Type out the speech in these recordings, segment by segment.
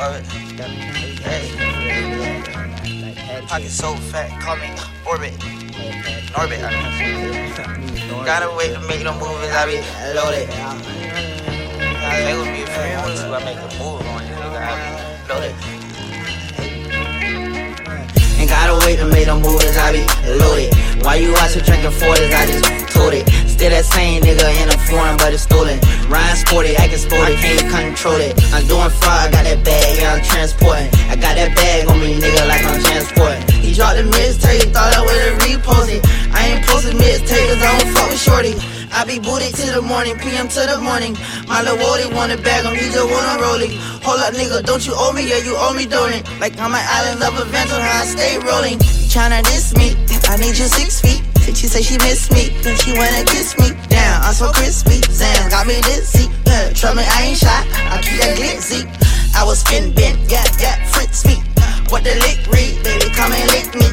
Orbit. Pocket so fat, call me Orbit. Orbit. I mean. Gotta wait to make them movies, I be loaded. I make with me if you want to, I make a move on you, nigga. I be loaded. Gotta wait to make them movies, I be loaded. Why you watchin' drinking 40s, I just told it. Still that same nigga in a foreign, but it's stolen. Ryan sporty, acting sporty, can't control it. I'm doing fraud, I got that bag, transporting. I got that bag on me, nigga, like I'm transporting. He dropped the mixtape, thought I would've repost it. I ain't posting mixtape, cause I don't fuck with shorty. I be booted to the morning, PM to the morning. My little Wody wanna bag him, he just wanna roll it. Hold up, nigga, don't you owe me? Yeah, you owe me, don't it? Like I'm an island of adventure, how I stay rolling. Tryna diss me, I need you six feet. She say she miss me, then she wanna kiss me. Damn, I'm so crispy. Sam got me dizzy. Yeah, trust lick read, baby, come and lick me.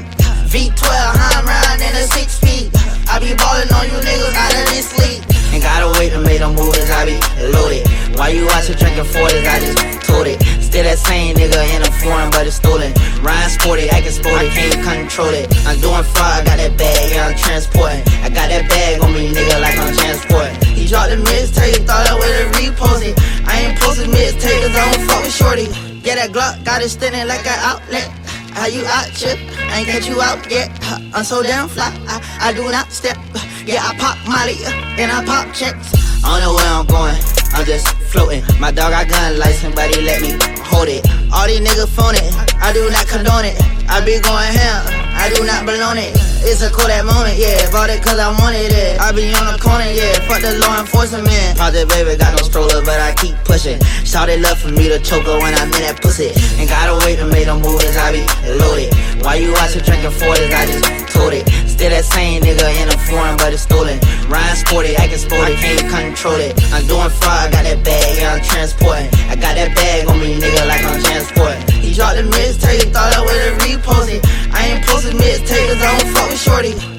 V12, I'm round in a six feet. I be ballin' on you niggas out of this league. Ain't gotta wait to make them movies, I be loaded. Why you watchin' drinking 40s, I just told it. Still that same nigga in a foreign, but it's stolen. Ryan sporty, acting sporty, can't control it. I'm doing fraud, I got that bag, yeah, I'm transporting. I got that bag on me, nigga, like I'm transporting. He dropped the mixtape, thought I would've repost it. I ain't posting mixtape, cause I don't fuck with shorty. Yeah, that Glock got it standing like an outlet. How you out, chip? I ain't catch you out yet. I'm so damn fly, I, I do not step. Yeah, I pop Molly and I pop checks. I don't know where I'm going, I'm just floating. My dog got gun license, but he let me hold it. All these niggas phone it, I do not condone it. I be going ham, I do not belong it. It's a cool that moment, yeah. Bought it cause I wanted it. I be on the corner, yeah. Fuck the law enforcement. Project baby got no stroller, but I keep pushing. Shout it love for me to choke her when I'm in that pussy. Ain't gotta wait to make them movies, I be loaded. Why you watchin' drinking 40s? I just told it. Still that same nigga in a foreign, but it's stolen. Ryan sporty, acting sporty, can't control it. I'm doing fraud, I got that bag, transporting. I got that bag on me, nigga, like I'm transporting. He dropped the mixtape, thought I would've repost it. I ain't posting mixtape, cause I don't fuck with shorty.